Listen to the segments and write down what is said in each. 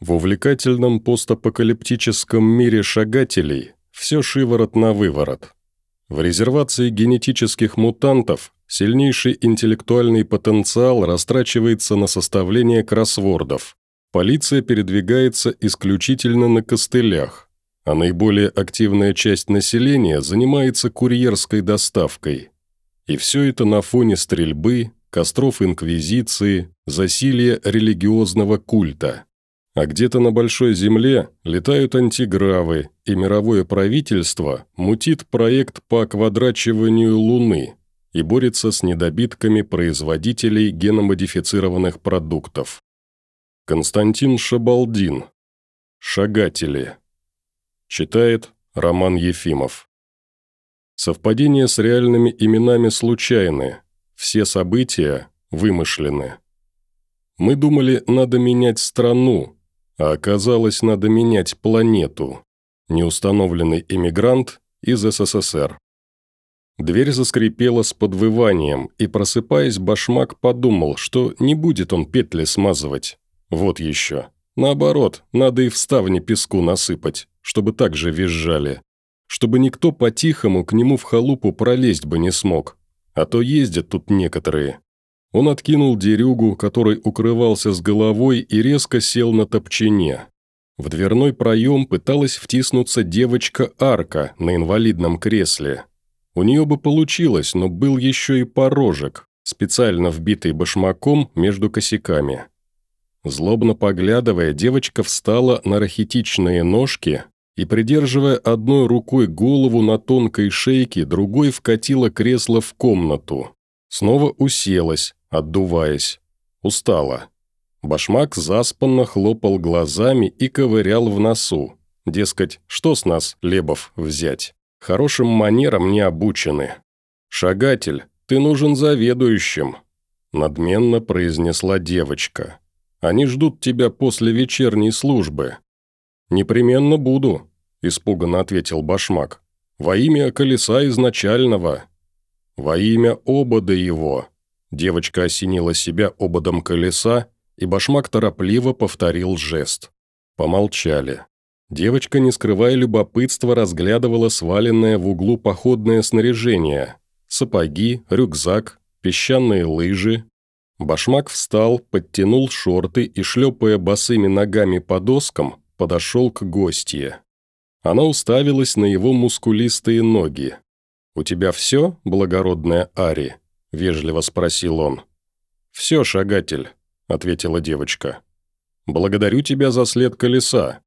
В увлекательном постапокалиптическом мире шагателей все шиворот на выворот. В резервации генетических мутантов сильнейший интеллектуальный потенциал растрачивается на составление кроссвордов. Полиция передвигается исключительно на костылях, а наиболее активная часть населения занимается курьерской доставкой. И все это на фоне стрельбы, костров инквизиции, засилия религиозного культа. А где-то на Большой Земле летают антигравы, и мировое правительство мутит проект по квадрачиванию Луны и борется с недобитками производителей геномодифицированных продуктов. Константин Шабалдин. «Шагатели». Читает Роман Ефимов. Совпадения с реальными именами случайны, все события вымышлены. Мы думали, надо менять страну, а оказалось, надо менять планету. Неустановленный эмигрант из СССР. Дверь заскрипела с подвыванием, и, просыпаясь, башмак подумал, что не будет он петли смазывать. Вот еще. Наоборот, надо и в ставне песку насыпать, чтобы так же визжали. Чтобы никто по-тихому к нему в халупу пролезть бы не смог. А то ездят тут некоторые. Он откинул дерюгу, который укрывался с головой, и резко сел на топчине. В дверной проем пыталась втиснуться девочка-арка на инвалидном кресле. У нее бы получилось, но был еще и порожек, специально вбитый башмаком между косяками. Злобно поглядывая, девочка встала на рахитичные ножки и, придерживая одной рукой голову на тонкой шейке, другой вкатила кресло в комнату. Снова уселась, отдуваясь. Устала. Башмак заспанно хлопал глазами и ковырял в носу. Дескать, что с нас, Лебов, взять? Хорошим манерам не обучены. «Шагатель, ты нужен заведующим», – надменно произнесла девочка. «Они ждут тебя после вечерней службы». «Непременно буду», – испуганно ответил Башмак. «Во имя колеса изначального». «Во имя обода его», Девочка осенила себя ободом колеса, и башмак торопливо повторил жест. Помолчали. Девочка, не скрывая любопытства, разглядывала сваленное в углу походное снаряжение. Сапоги, рюкзак, песчаные лыжи. Башмак встал, подтянул шорты и, шлепая босыми ногами по доскам, подошел к гостье. Она уставилась на его мускулистые ноги. «У тебя все, благородная Ари?» – вежливо спросил он. «Все, шагатель», – ответила девочка. «Благодарю тебя за след колеса».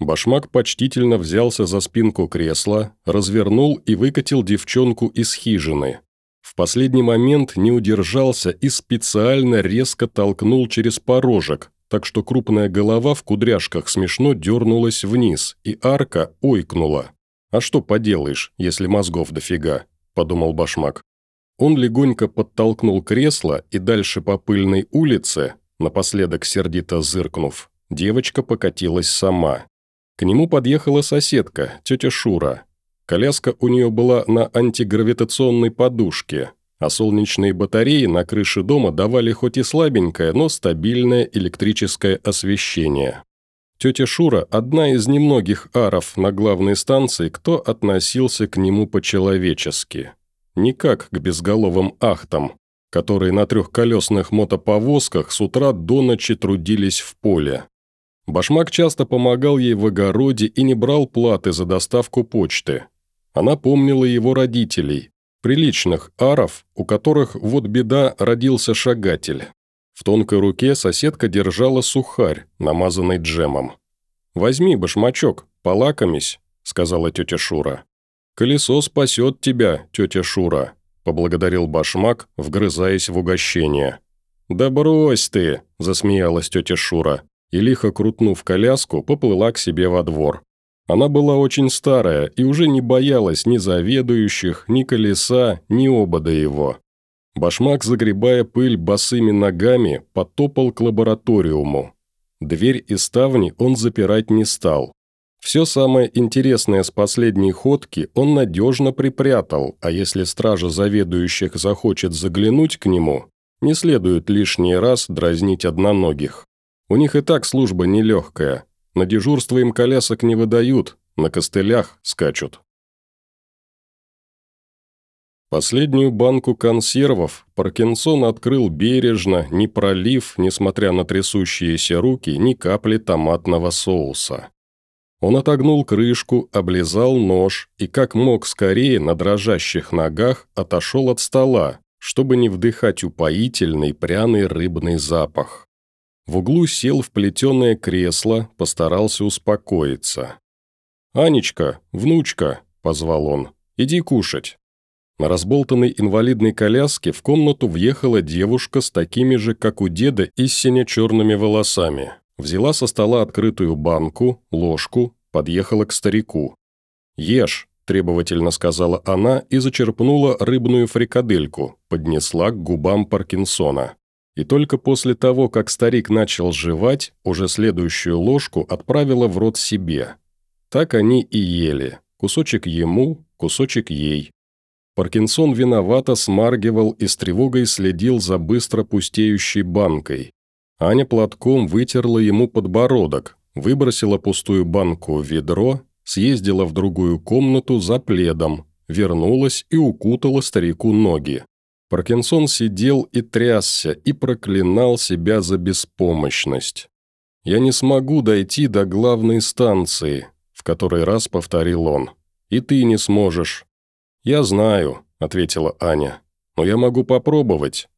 Башмак почтительно взялся за спинку кресла, развернул и выкатил девчонку из хижины. В последний момент не удержался и специально резко толкнул через порожек, так что крупная голова в кудряшках смешно дернулась вниз, и арка ойкнула. «А что поделаешь, если мозгов дофига?» – подумал Башмак. Он легонько подтолкнул кресло, и дальше по пыльной улице, напоследок сердито зыркнув, девочка покатилась сама. К нему подъехала соседка, тетя Шура. Коляска у нее была на антигравитационной подушке, а солнечные батареи на крыше дома давали хоть и слабенькое, но стабильное электрическое освещение. Тетя Шура – одна из немногих аров на главной станции, кто относился к нему по-человечески не как к безголовым ахтам, которые на трехколесных мотоповозках с утра до ночи трудились в поле. Башмак часто помогал ей в огороде и не брал платы за доставку почты. Она помнила его родителей, приличных аров, у которых, вот беда, родился шагатель. В тонкой руке соседка держала сухарь, намазанный джемом. «Возьми, башмачок, полакомись», – сказала тетя Шура. «Колесо спасет тебя, тетя Шура», – поблагодарил башмак, вгрызаясь в угощение. «Да брось ты!» – засмеялась тетя Шура, и, лихо крутнув коляску, поплыла к себе во двор. Она была очень старая и уже не боялась ни заведующих, ни колеса, ни обода его. Башмак, загребая пыль босыми ногами, потопал к лабораториуму. Дверь и ставни он запирать не стал. Все самое интересное с последней ходки он надежно припрятал, а если стража заведующих захочет заглянуть к нему, не следует лишний раз дразнить одноногих. У них и так служба нелегкая. На дежурство им колясок не выдают, на костылях скачут. Последнюю банку консервов Паркинсон открыл бережно, не пролив, несмотря на трясущиеся руки, ни капли томатного соуса. Он отогнул крышку, облизал нож и, как мог скорее, на дрожащих ногах отошел от стола, чтобы не вдыхать упоительный пряный рыбный запах. В углу сел в плетеное кресло, постарался успокоиться. «Анечка, внучка», – позвал он, – «иди кушать». На разболтанной инвалидной коляске в комнату въехала девушка с такими же, как у деда, истинно черными волосами. Взяла со стола открытую банку, ложку, подъехала к старику. «Ешь», – требовательно сказала она и зачерпнула рыбную фрикадельку, поднесла к губам Паркинсона. И только после того, как старик начал жевать, уже следующую ложку отправила в рот себе. Так они и ели. Кусочек ему, кусочек ей. Паркинсон виновато смаргивал и с тревогой следил за быстро пустеющей банкой. Аня платком вытерла ему подбородок, выбросила пустую банку в ведро, съездила в другую комнату за пледом, вернулась и укутала старику ноги. Паркинсон сидел и трясся, и проклинал себя за беспомощность. «Я не смогу дойти до главной станции», – в который раз повторил он. «И ты не сможешь. «Я знаю», – ответила Аня. «Но я могу попробовать».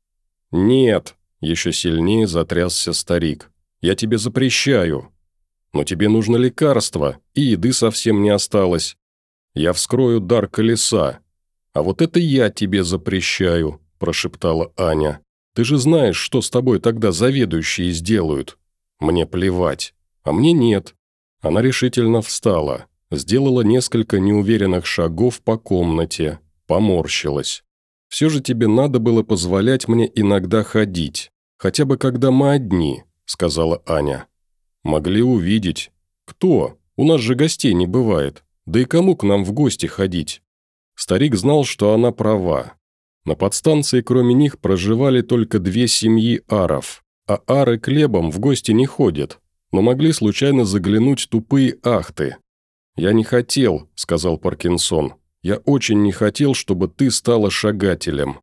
«Нет», – еще сильнее затрясся старик. «Я тебе запрещаю». «Но тебе нужно лекарство, и еды совсем не осталось. Я вскрою дар колеса». «А вот это я тебе запрещаю», – прошептала Аня. «Ты же знаешь, что с тобой тогда заведующие сделают». «Мне плевать». «А мне нет». Она решительно встала сделала несколько неуверенных шагов по комнате, поморщилась. «Все же тебе надо было позволять мне иногда ходить, хотя бы когда мы одни», – сказала Аня. «Могли увидеть. Кто? У нас же гостей не бывает. Да и кому к нам в гости ходить?» Старик знал, что она права. На подстанции кроме них проживали только две семьи аров, а ары к лебам в гости не ходят, но могли случайно заглянуть тупые ахты, «Я не хотел», – сказал Паркинсон. «Я очень не хотел, чтобы ты стала шагателем».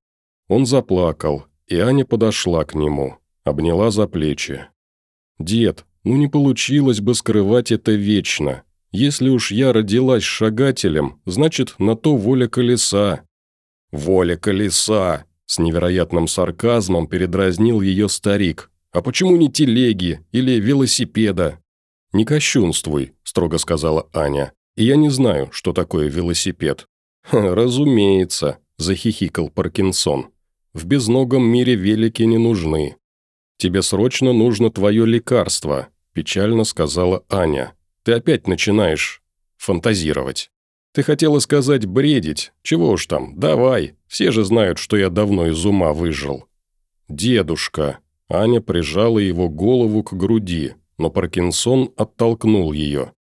Он заплакал, и Аня подошла к нему, обняла за плечи. «Дед, ну не получилось бы скрывать это вечно. Если уж я родилась шагателем, значит, на то воля колеса». «Воля колеса!» – с невероятным сарказмом передразнил ее старик. «А почему не телеги или велосипеда?» «Не кощунствуй», – строго сказала Аня. «И я не знаю, что такое велосипед». «Разумеется», – захихикал Паркинсон. «В безногом мире велики не нужны». «Тебе срочно нужно твое лекарство», – печально сказала Аня. «Ты опять начинаешь фантазировать». «Ты хотела сказать бредить. Чего уж там, давай. Все же знают, что я давно из ума выжил». «Дедушка». Аня прижала его голову к груди, но Паркинсон оттолкнул ее.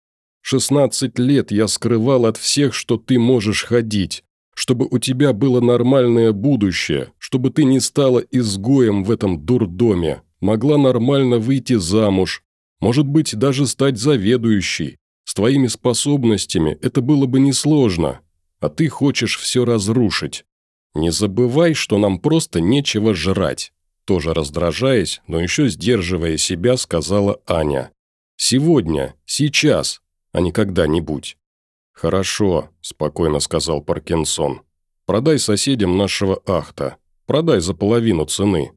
«Шестнадцать лет я скрывал от всех, что ты можешь ходить, чтобы у тебя было нормальное будущее, чтобы ты не стала изгоем в этом дурдоме, могла нормально выйти замуж, может быть, даже стать заведующей. С твоими способностями это было бы несложно, а ты хочешь все разрушить. Не забывай, что нам просто нечего жрать тоже раздражаясь, но еще сдерживая себя, сказала Аня. «Сегодня, сейчас, а не когда-нибудь». «Хорошо», – спокойно сказал Паркинсон. «Продай соседям нашего ахта. Продай за половину цены».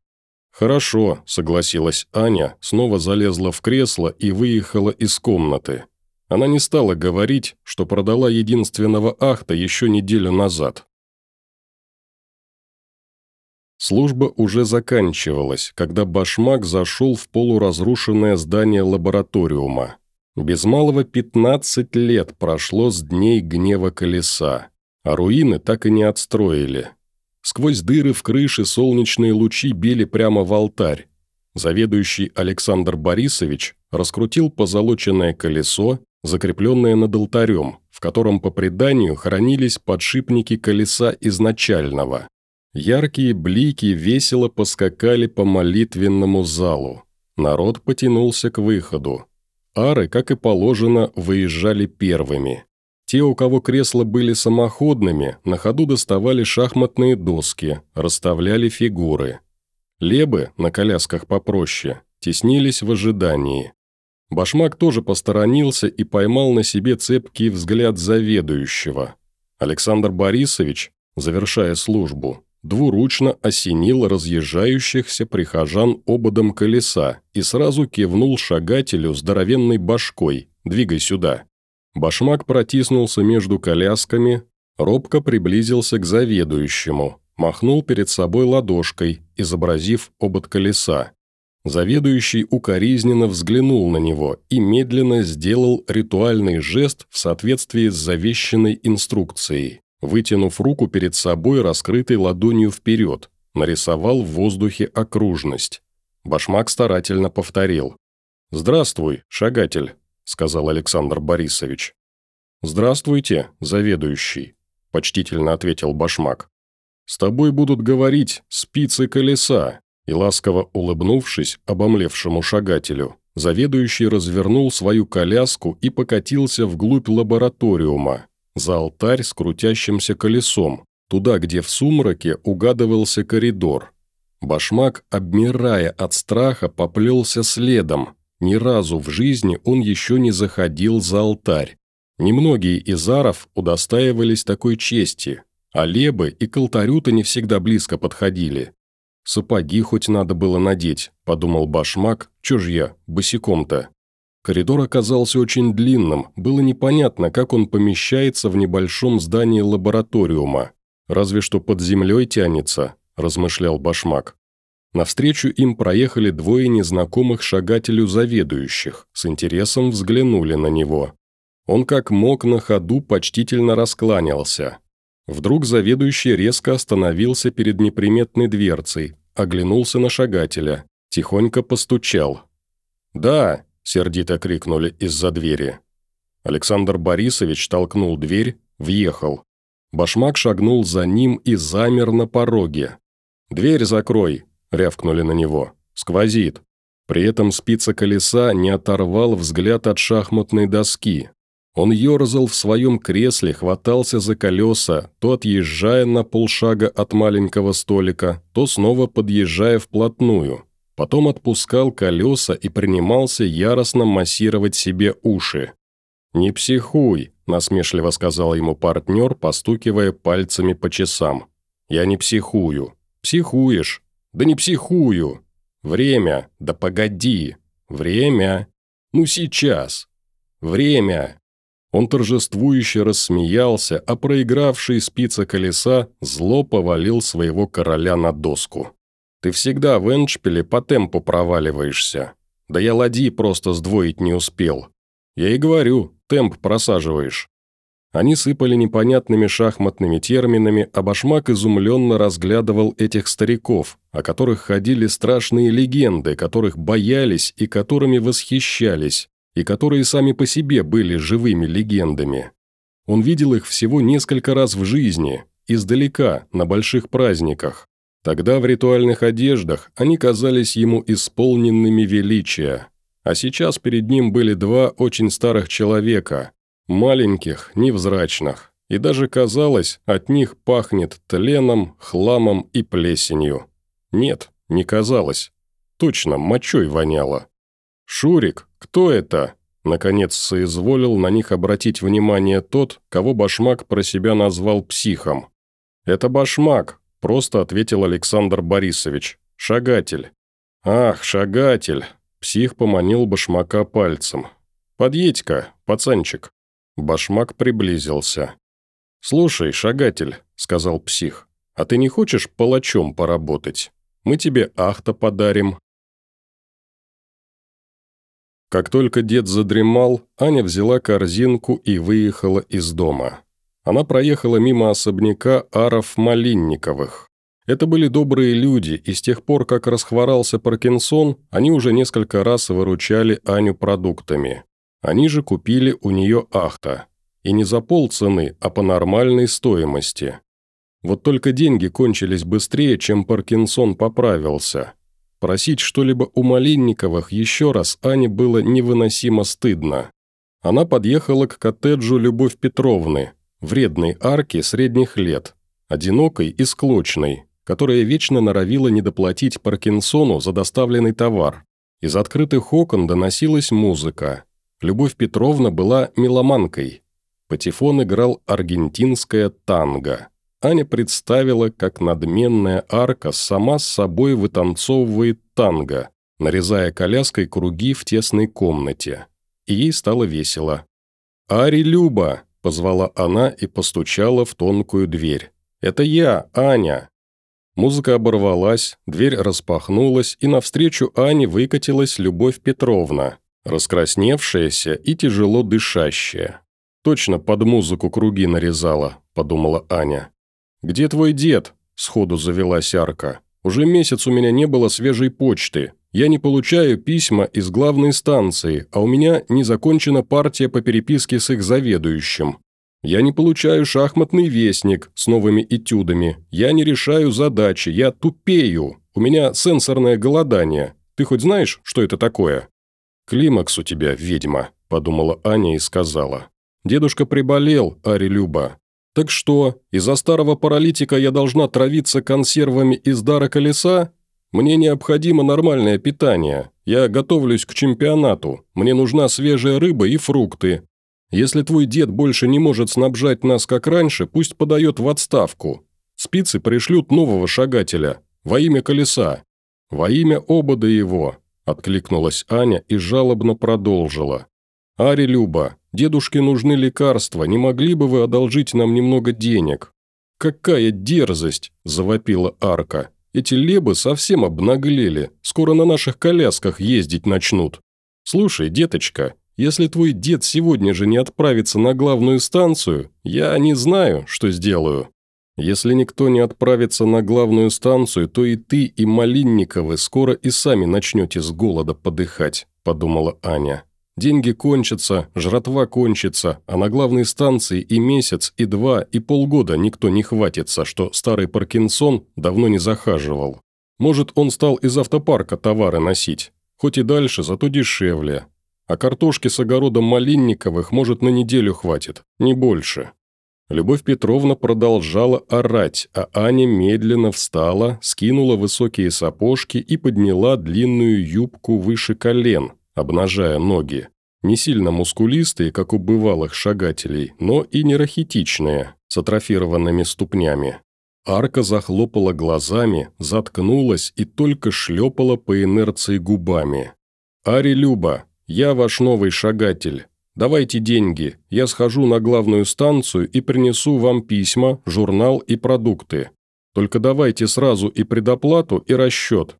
«Хорошо», – согласилась Аня, снова залезла в кресло и выехала из комнаты. Она не стала говорить, что продала единственного ахта еще неделю назад. Служба уже заканчивалась, когда башмак зашел в полуразрушенное здание лабораториума. Без малого 15 лет прошло с дней гнева колеса, а руины так и не отстроили. Сквозь дыры в крыше солнечные лучи били прямо в алтарь. Заведующий Александр Борисович раскрутил позолоченное колесо, закрепленное над алтарем, в котором по преданию хранились подшипники колеса изначального. Яркие блики весело поскакали по молитвенному залу. Народ потянулся к выходу. Ары, как и положено, выезжали первыми. Те, у кого кресла были самоходными, на ходу доставали шахматные доски, расставляли фигуры. Лебы, на колясках попроще, теснились в ожидании. Башмак тоже посторонился и поймал на себе цепкий взгляд заведующего. Александр Борисович, завершая службу, двуручно осенил разъезжающихся прихожан ободом колеса и сразу кивнул шагателю здоровенной башкой «Двигай сюда». Башмак протиснулся между колясками, робко приблизился к заведующему, махнул перед собой ладошкой, изобразив обод колеса. Заведующий укоризненно взглянул на него и медленно сделал ритуальный жест в соответствии с завещанной инструкцией вытянув руку перед собой, раскрытой ладонью вперед, нарисовал в воздухе окружность. Башмак старательно повторил. «Здравствуй, шагатель», – сказал Александр Борисович. «Здравствуйте, заведующий», – почтительно ответил Башмак. «С тобой будут говорить спицы колеса», и, ласково улыбнувшись обомлевшему шагателю, заведующий развернул свою коляску и покатился вглубь лабораториума, за алтарь с крутящимся колесом, туда, где в сумраке угадывался коридор. Башмак, обмирая от страха, поплелся следом. Ни разу в жизни он еще не заходил за алтарь. Немногие из аров удостаивались такой чести, а лебы и к не всегда близко подходили. «Сапоги хоть надо было надеть», – подумал Башмак, – «чё ж я, босиком-то?» Коридор оказался очень длинным, было непонятно, как он помещается в небольшом здании лабораториума. Разве что под землей тянется, размышлял Башмак. Навстречу им проехали двое незнакомых шагателю заведующих, с интересом взглянули на него. Он как мог на ходу почтительно раскланялся. Вдруг заведующий резко остановился перед неприметной дверцей, оглянулся на шагателя, тихонько постучал. «Да», сердито крикнули из-за двери. Александр Борисович толкнул дверь, въехал. Башмак шагнул за ним и замер на пороге. «Дверь закрой!» – рявкнули на него. «Сквозит!» При этом спица колеса не оторвал взгляд от шахматной доски. Он ерзал в своем кресле, хватался за колеса, то отъезжая на полшага от маленького столика, то снова подъезжая вплотную – Потом отпускал колеса и принимался яростно массировать себе уши. «Не психуй», – насмешливо сказал ему партнер, постукивая пальцами по часам. «Я не психую». «Психуешь?» «Да не психую». «Время?» «Да погоди». «Время?» «Ну сейчас». «Время?» Он торжествующе рассмеялся, а проигравший спица колеса зло повалил своего короля на доску. Ты всегда в эндшпиле по темпу проваливаешься. Да я ладьи просто сдвоить не успел. Я и говорю, темп просаживаешь». Они сыпали непонятными шахматными терминами, а Башмак изумленно разглядывал этих стариков, о которых ходили страшные легенды, которых боялись и которыми восхищались, и которые сами по себе были живыми легендами. Он видел их всего несколько раз в жизни, издалека, на больших праздниках. Тогда в ритуальных одеждах они казались ему исполненными величия, а сейчас перед ним были два очень старых человека, маленьких, невзрачных, и даже казалось, от них пахнет тленом, хламом и плесенью. Нет, не казалось. Точно, мочой воняло. «Шурик, кто это?» Наконец соизволил на них обратить внимание тот, кого Башмак про себя назвал психом. «Это Башмак, Просто ответил Александр Борисович. «Шагатель». «Ах, шагатель!» Псих поманил башмака пальцем. «Подъедь-ка, пацанчик». Башмак приблизился. «Слушай, шагатель», — сказал псих, — «а ты не хочешь палачом поработать? Мы тебе ахта подарим». Как только дед задремал, Аня взяла корзинку и выехала из дома. Она проехала мимо особняка Аров Малинниковых. Это были добрые люди, и с тех пор, как расхворался Паркинсон, они уже несколько раз выручали Аню продуктами. Они же купили у нее ахта. И не за полцены, а по нормальной стоимости. Вот только деньги кончились быстрее, чем Паркинсон поправился. Просить что-либо у Малинниковых еще раз Ане было невыносимо стыдно. Она подъехала к коттеджу Любовь Петровны, вредной арки средних лет, одинокой и склочной, которая вечно норовила недоплатить Паркинсону за доставленный товар. Из открытых окон доносилась музыка. Любовь Петровна была меломанкой. Патефон играл аргентинское танго. Аня представила, как надменная арка сама с собой вытанцовывает танго, нарезая коляской круги в тесной комнате. И ей стало весело. «Ари Люба!» – позвала она и постучала в тонкую дверь. «Это я, Аня!» Музыка оборвалась, дверь распахнулась, и навстречу Ане выкатилась Любовь Петровна, раскрасневшаяся и тяжело дышащая. «Точно под музыку круги нарезала», – подумала Аня. «Где твой дед?» – сходу завелась Арка. «Уже месяц у меня не было свежей почты. Я не получаю письма из главной станции, а у меня не закончена партия по переписке с их заведующим. Я не получаю шахматный вестник с новыми этюдами. Я не решаю задачи, я тупею. У меня сенсорное голодание. Ты хоть знаешь, что это такое?» «Климакс у тебя, ведьма», – подумала Аня и сказала. «Дедушка приболел, Ари Люба. «Так что, из-за старого паралитика я должна травиться консервами из дара колеса? Мне необходимо нормальное питание. Я готовлюсь к чемпионату. Мне нужна свежая рыба и фрукты. Если твой дед больше не может снабжать нас как раньше, пусть подает в отставку. Спицы пришлют нового шагателя. Во имя колеса. Во имя обода его», – откликнулась Аня и жалобно продолжила. «Ари Люба, дедушке нужны лекарства, не могли бы вы одолжить нам немного денег?» «Какая дерзость!» – завопила Арка. «Эти лебы совсем обнаглели, скоро на наших колясках ездить начнут. Слушай, деточка, если твой дед сегодня же не отправится на главную станцию, я не знаю, что сделаю. Если никто не отправится на главную станцию, то и ты, и Малинниковы скоро и сами начнете с голода подыхать», – подумала Аня. Деньги кончатся, жратва кончится, а на главной станции и месяц, и два, и полгода никто не хватится, что старый Паркинсон давно не захаживал. Может, он стал из автопарка товары носить. Хоть и дальше, зато дешевле. А картошки с огородом Малинниковых, может, на неделю хватит, не больше. Любовь Петровна продолжала орать, а Аня медленно встала, скинула высокие сапожки и подняла длинную юбку выше колен – обнажая ноги. Не сильно мускулистые, как у бывалых шагателей, но и не рахитичные, с атрофированными ступнями. Арка захлопала глазами, заткнулась и только шлепала по инерции губами. «Ари Люба, я ваш новый шагатель. Давайте деньги, я схожу на главную станцию и принесу вам письма, журнал и продукты. Только давайте сразу и предоплату, и расчет.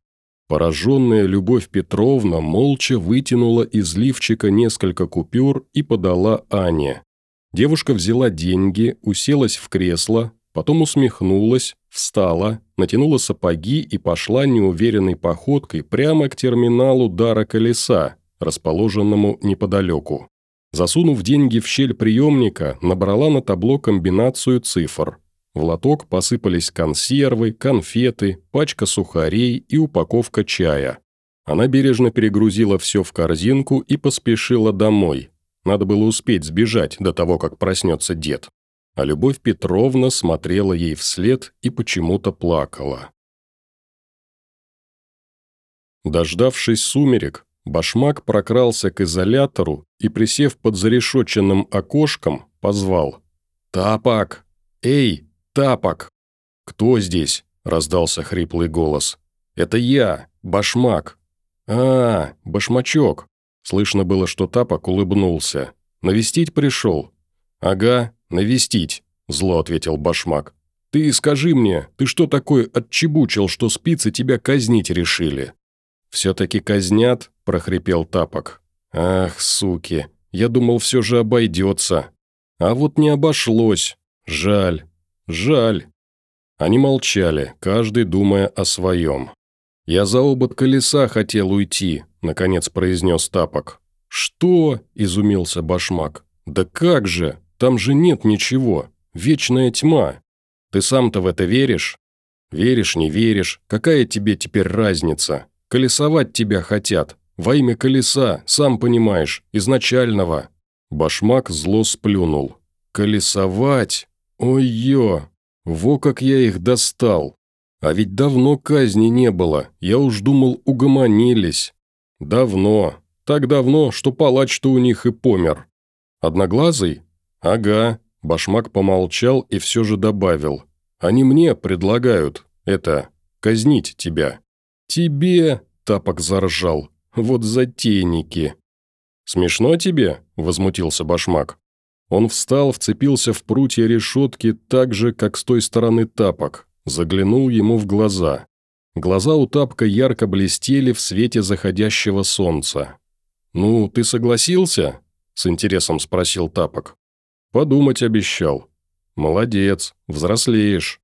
Пораженная Любовь Петровна молча вытянула из лифчика несколько купюр и подала Ане. Девушка взяла деньги, уселась в кресло, потом усмехнулась, встала, натянула сапоги и пошла неуверенной походкой прямо к терминалу дара колеса, расположенному неподалеку. Засунув деньги в щель приемника, набрала на табло комбинацию цифр – в лоток посыпались консервы, конфеты, пачка сухарей и упаковка чая. Она бережно перегрузила все в корзинку и поспешила домой. Надо было успеть сбежать до того, как проснется дед. А Любовь Петровна смотрела ей вслед и почему-то плакала. Дождавшись сумерек, башмак прокрался к изолятору и, присев под зарешоченным окошком, позвал «Тапок! Эй, «Тапок!» «Кто здесь?» – раздался хриплый голос. «Это я, башмак». «А, башмачок». Слышно было, что Тапок улыбнулся. «Навестить пришел?» «Ага, навестить», – зло ответил башмак. «Ты скажи мне, ты что такое отчебучил, что спицы тебя казнить решили?» «Все-таки казнят?» – прохрипел Тапок. «Ах, суки, я думал, все же обойдется. А вот не обошлось. Жаль. «Жаль». Они молчали, каждый думая о своем. «Я за обод колеса хотел уйти», – наконец произнес Тапок. «Что?» – изумился Башмак. «Да как же? Там же нет ничего. Вечная тьма. Ты сам-то в это веришь?» «Веришь, не веришь. Какая тебе теперь разница? Колесовать тебя хотят. Во имя колеса, сам понимаешь, изначального». Башмак зло сплюнул. «Колесовать? Ой-ё! Во как я их достал! А ведь давно казни не было, я уж думал, угомонились. Давно. Так давно, что палач-то у них и помер. Одноглазый? Ага. Башмак помолчал и все же добавил. Они мне предлагают, это, казнить тебя. Тебе, тапок заржал, вот затейники. Смешно тебе? Возмутился Башмак. Он встал, вцепился в прутья решетки так же, как с той стороны тапок, заглянул ему в глаза. Глаза у тапка ярко блестели в свете заходящего солнца. «Ну, ты согласился?» – с интересом спросил тапок. «Подумать обещал». «Молодец, взрослеешь».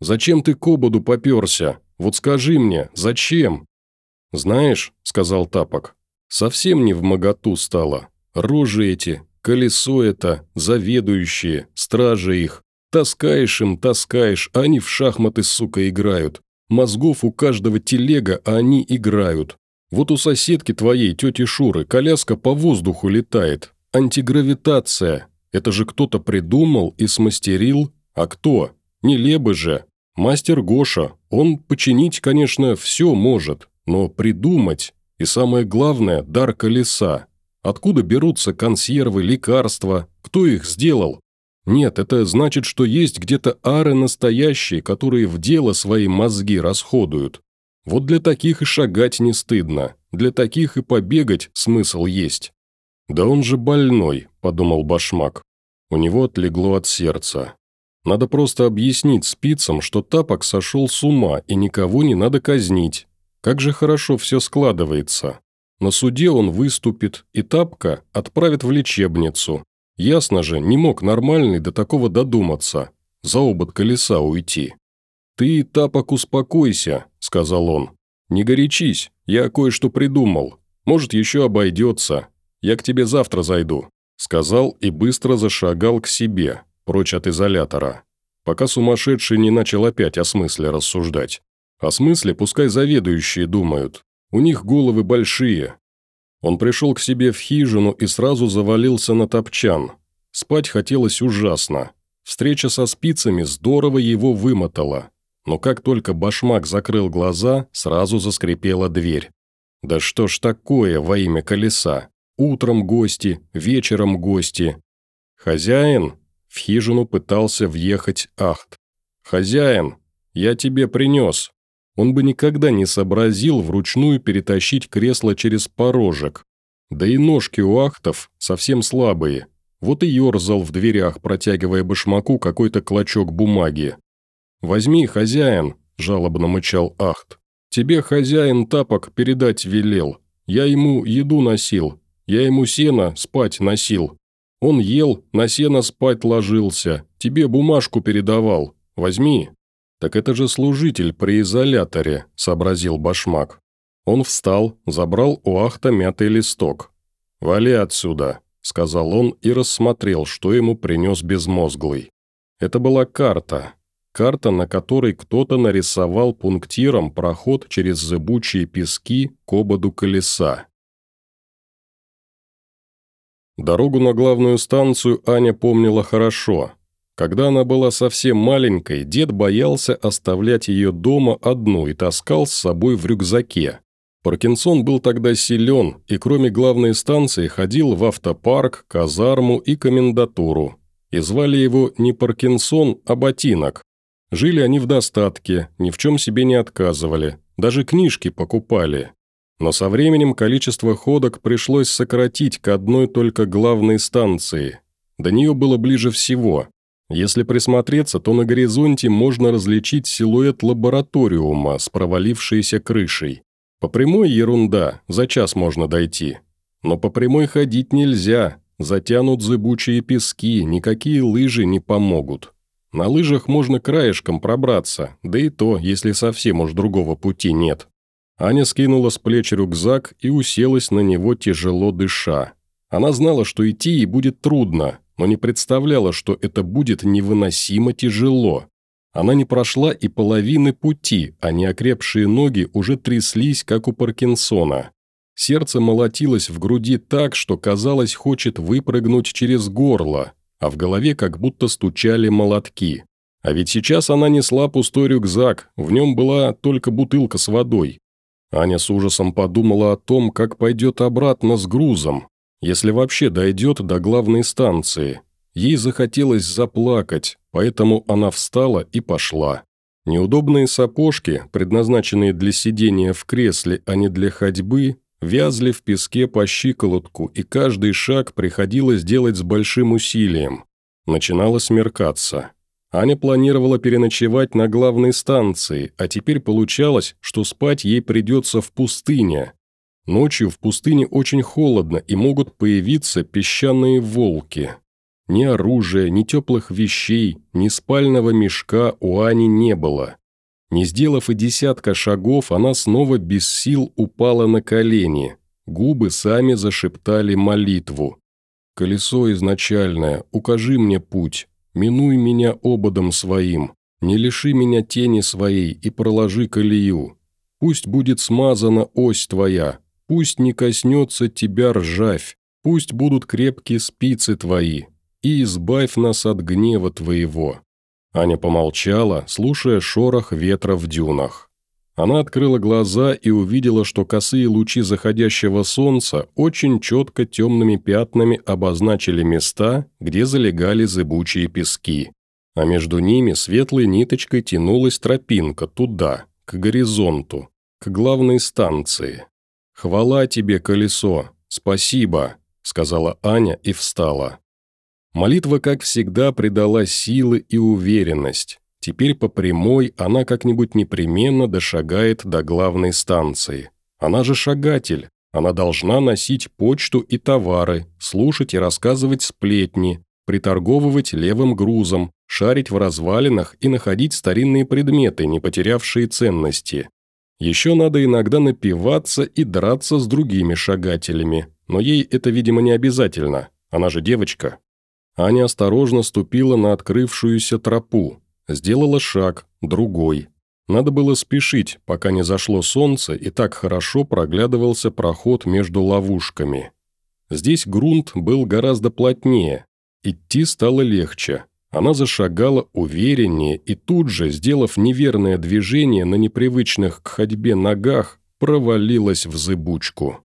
«Зачем ты к ободу попёрся? Вот скажи мне, зачем?» «Знаешь», – сказал тапок, – «совсем не в моготу стало. Рожи эти, колесо это, заведующие, стражи их. Таскаешь им, таскаешь, а они в шахматы, сука, играют. Мозгов у каждого телега, а они играют. Вот у соседки твоей, тети Шуры, коляска по воздуху летает. Антигравитация. Это же кто-то придумал и смастерил. А кто? Не Лебы же. Мастер Гоша. Он починить, конечно, все может, но придумать. И самое главное – дар колеса. Откуда берутся консервы, лекарства? Кто их сделал? Нет, это значит, что есть где-то ары настоящие, которые в дело свои мозги расходуют. Вот для таких и шагать не стыдно, для таких и побегать смысл есть. «Да он же больной», – подумал Башмак. У него отлегло от сердца. Надо просто объяснить спицам, что Тапок сошел с ума и никого не надо казнить. Как же хорошо все складывается. На суде он выступит, и Тапка отправят в лечебницу, Ясно же, не мог нормальный до такого додуматься, за обод колеса уйти. «Ты, тапок, успокойся», – сказал он. «Не горячись, я кое-что придумал. Может, еще обойдется. Я к тебе завтра зайду», – сказал и быстро зашагал к себе, прочь от изолятора. Пока сумасшедший не начал опять о смысле рассуждать. О смысле пускай заведующие думают. У них головы большие, он пришел к себе в хижину и сразу завалился на топчан. Спать хотелось ужасно. Встреча со спицами здорово его вымотала. Но как только башмак закрыл глаза, сразу заскрипела дверь. Да что ж такое во имя колеса? Утром гости, вечером гости. Хозяин? В хижину пытался въехать Ахт. «Хозяин, я тебе принес», он бы никогда не сообразил вручную перетащить кресло через порожек. Да и ножки у ахтов совсем слабые. Вот и ерзал в дверях, протягивая башмаку какой-то клочок бумаги. «Возьми, хозяин», – жалобно мычал ахт. «Тебе хозяин тапок передать велел. Я ему еду носил. Я ему сено спать носил. Он ел, на сено спать ложился. Тебе бумажку передавал. Возьми». «Так это же служитель при изоляторе», – сообразил Башмак. Он встал, забрал у Ахта мятый листок. «Вали отсюда», – сказал он и рассмотрел, что ему принес безмозглый. Это была карта. Карта, на которой кто-то нарисовал пунктиром проход через зыбучие пески к ободу колеса. Дорогу на главную станцию Аня помнила хорошо – когда она была совсем маленькой, дед боялся оставлять ее дома одну и таскал с собой в рюкзаке. Паркинсон был тогда силен и кроме главной станции ходил в автопарк, казарму и комендатуру. И звали его не Паркинсон, а Ботинок. Жили они в достатке, ни в чем себе не отказывали, даже книжки покупали. Но со временем количество ходок пришлось сократить к одной только главной станции. До нее было ближе всего, если присмотреться, то на горизонте можно различить силуэт лабораториума с провалившейся крышей. По прямой ерунда, за час можно дойти. Но по прямой ходить нельзя, затянут зыбучие пески, никакие лыжи не помогут. На лыжах можно краешком пробраться, да и то, если совсем уж другого пути нет. Аня скинула с плеч рюкзак и уселась на него тяжело дыша. Она знала, что идти ей будет трудно, но не представляла, что это будет невыносимо тяжело. Она не прошла и половины пути, а неокрепшие ноги уже тряслись, как у Паркинсона. Сердце молотилось в груди так, что, казалось, хочет выпрыгнуть через горло, а в голове как будто стучали молотки. А ведь сейчас она несла пустой рюкзак, в нем была только бутылка с водой. Аня с ужасом подумала о том, как пойдет обратно с грузом, если вообще дойдет до главной станции. Ей захотелось заплакать, поэтому она встала и пошла. Неудобные сапожки, предназначенные для сидения в кресле, а не для ходьбы, вязли в песке по щиколотку, и каждый шаг приходилось делать с большим усилием. Начинало смеркаться. Аня планировала переночевать на главной станции, а теперь получалось, что спать ей придется в пустыне. Ночью в пустыне очень холодно и могут появиться песчаные волки. Ни оружия, ни теплых вещей, ни спального мешка у Ани не было. Не сделав и десятка шагов, она снова без сил упала на колени. Губы сами зашептали молитву. «Колесо изначальное, укажи мне путь, минуй меня ободом своим, не лиши меня тени своей и проложи колею. Пусть будет смазана ось твоя, пусть не коснется тебя ржавь, пусть будут крепкие спицы твои, и избавь нас от гнева Твоего». Аня помолчала, слушая шорох ветра в дюнах. Она открыла глаза и увидела, что косые лучи заходящего солнца очень четко темными пятнами обозначили места, где залегали зыбучие пески. А между ними светлой ниточкой тянулась тропинка туда, к горизонту, к главной станции. «Хвала тебе, колесо! Спасибо!» – сказала Аня и встала. Молитва, как всегда, придала силы и уверенность. Теперь по прямой она как-нибудь непременно дошагает до главной станции. Она же шагатель. Она должна носить почту и товары, слушать и рассказывать сплетни, приторговывать левым грузом, шарить в развалинах и находить старинные предметы, не потерявшие ценности. Еще надо иногда напиваться и драться с другими шагателями, но ей это, видимо, не обязательно, она же девочка. Аня осторожно ступила на открывшуюся тропу, сделала шаг, другой. Надо было спешить, пока не зашло солнце, и так хорошо проглядывался проход между ловушками. Здесь грунт был гораздо плотнее. Идти стало легче. Она зашагала увереннее и тут же, сделав неверное движение на непривычных к ходьбе ногах, провалилась в зыбучку.